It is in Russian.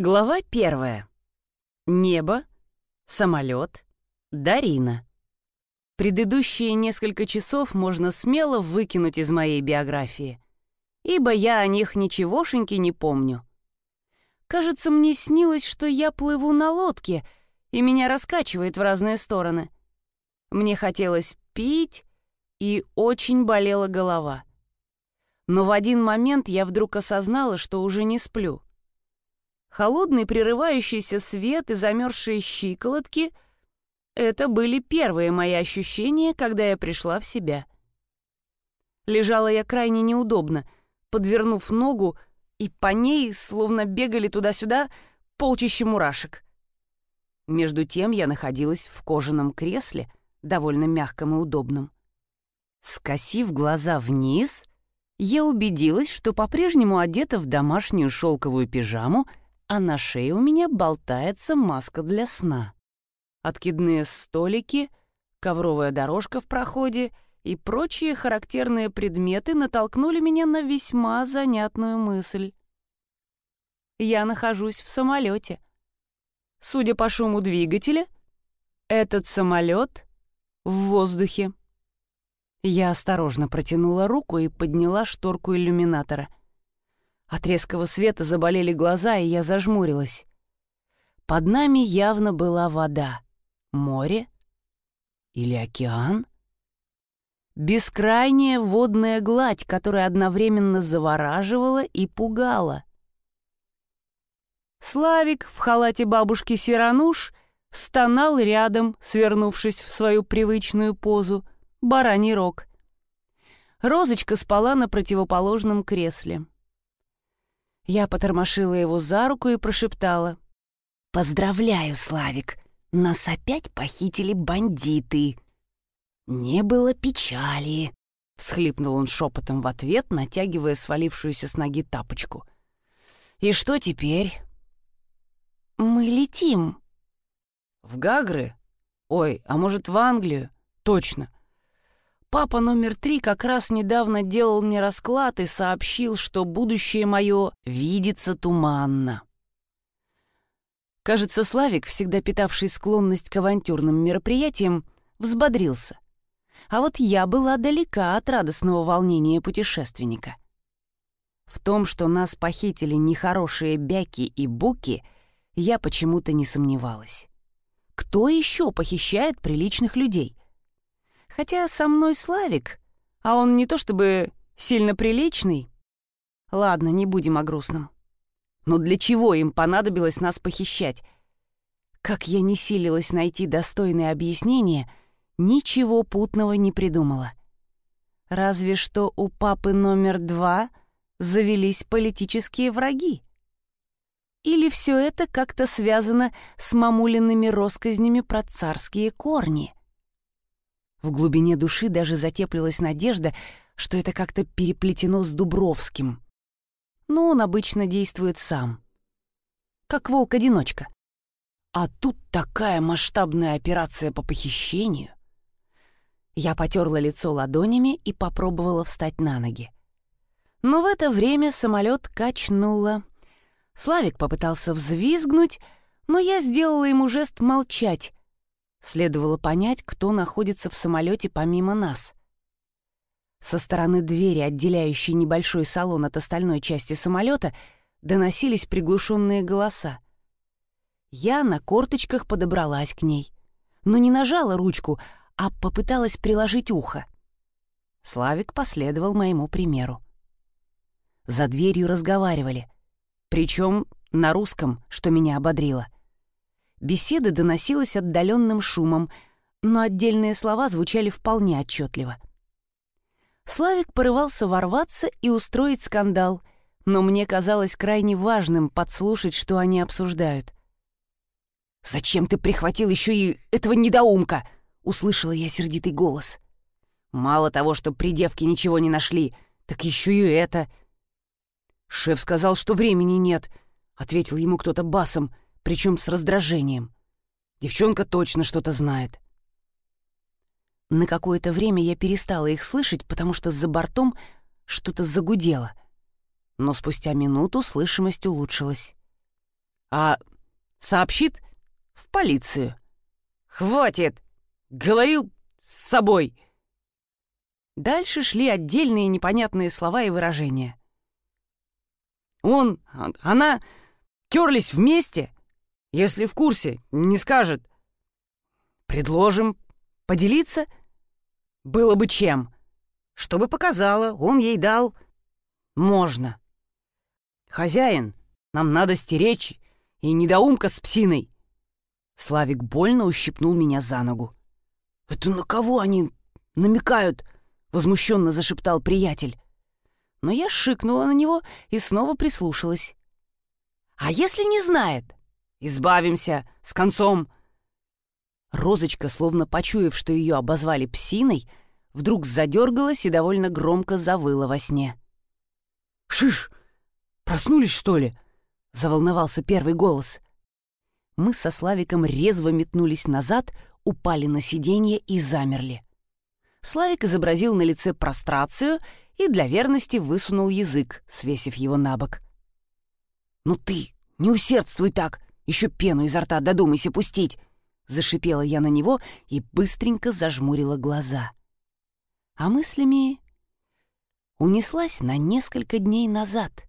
Глава первая. Небо, самолет, Дарина. Предыдущие несколько часов можно смело выкинуть из моей биографии, ибо я о них ничегошеньки не помню. Кажется, мне снилось, что я плыву на лодке, и меня раскачивает в разные стороны. Мне хотелось пить, и очень болела голова. Но в один момент я вдруг осознала, что уже не сплю — Холодный прерывающийся свет и замерзшие щиколотки — это были первые мои ощущения, когда я пришла в себя. Лежала я крайне неудобно, подвернув ногу, и по ней словно бегали туда-сюда полчища мурашек. Между тем я находилась в кожаном кресле, довольно мягком и удобном. Скосив глаза вниз, я убедилась, что по-прежнему одета в домашнюю шелковую пижаму а на шее у меня болтается маска для сна. Откидные столики, ковровая дорожка в проходе и прочие характерные предметы натолкнули меня на весьма занятную мысль. Я нахожусь в самолете. Судя по шуму двигателя, этот самолет в воздухе. Я осторожно протянула руку и подняла шторку иллюминатора — от резкого света заболели глаза, и я зажмурилась. Под нами явно была вода. Море? Или океан? Бескрайняя водная гладь, которая одновременно завораживала и пугала. Славик в халате бабушки Сирануш стонал рядом, свернувшись в свою привычную позу, бараний рог. Розочка спала на противоположном кресле. Я потормошила его за руку и прошептала. «Поздравляю, Славик, нас опять похитили бандиты». «Не было печали», — всхлипнул он шепотом в ответ, натягивая свалившуюся с ноги тапочку. «И что теперь?» «Мы летим». «В Гагры? Ой, а может, в Англию? Точно. Папа номер три как раз недавно делал мне расклад и сообщил, что будущее мое видится туманно. Кажется, Славик, всегда питавший склонность к авантюрным мероприятиям, взбодрился. А вот я была далека от радостного волнения путешественника. В том, что нас похитили нехорошие бяки и буки, я почему-то не сомневалась. Кто еще похищает приличных людей? Хотя со мной Славик, а он не то чтобы сильно приличный. Ладно, не будем о грустном. Но для чего им понадобилось нас похищать? Как я не силилась найти достойное объяснение, ничего путного не придумала. Разве что у папы номер два завелись политические враги. Или все это как-то связано с мамулиными россказнями про царские корни? В глубине души даже затеплилась надежда, что это как-то переплетено с Дубровским. Но он обычно действует сам. Как волк-одиночка. А тут такая масштабная операция по похищению. Я потерла лицо ладонями и попробовала встать на ноги. Но в это время самолет качнуло. Славик попытался взвизгнуть, но я сделала ему жест молчать, Следовало понять, кто находится в самолете помимо нас. Со стороны двери, отделяющей небольшой салон от остальной части самолета, доносились приглушенные голоса. Я на корточках подобралась к ней, но не нажала ручку, а попыталась приложить ухо. Славик последовал моему примеру. За дверью разговаривали, причем на русском, что меня ободрило — Беседа доносилась отдаленным шумом, но отдельные слова звучали вполне отчетливо. Славик порывался ворваться и устроить скандал, но мне казалось крайне важным подслушать, что они обсуждают. «Зачем ты прихватил еще и этого недоумка?» — услышала я сердитый голос. «Мало того, что при девке ничего не нашли, так еще и это...» «Шеф сказал, что времени нет», — ответил ему кто-то басом — причем с раздражением. Девчонка точно что-то знает. На какое-то время я перестала их слышать, потому что за бортом что-то загудело. Но спустя минуту слышимость улучшилась. а сообщит в полицию. «Хватит!» — говорил с собой. Дальше шли отдельные непонятные слова и выражения. Он, она терлись вместе, если в курсе, не скажет. Предложим поделиться? Было бы чем. Чтобы показала, он ей дал. Можно. Хозяин, нам надо стеречь и недоумка с псиной. Славик больно ущипнул меня за ногу. «Это на кого они намекают?» — возмущенно зашептал приятель. Но я шикнула на него и снова прислушалась. «А если не знает? Избавимся с концом!» Розочка, словно почуяв, что ее обозвали псиной, вдруг задергалась и довольно громко завыла во сне. «Шиш! Проснулись, что ли?» — заволновался первый голос. Мы со Славиком резво метнулись назад, упали на сиденье и замерли. Славик изобразил на лице прострацию и для верности высунул язык, свесив его на бок. «Ну ты, не усердствуй так! Еще пену изо рта додумайся пустить!» Зашипела я на него и быстренько зажмурила глаза. А мыслями унеслась на несколько дней назад.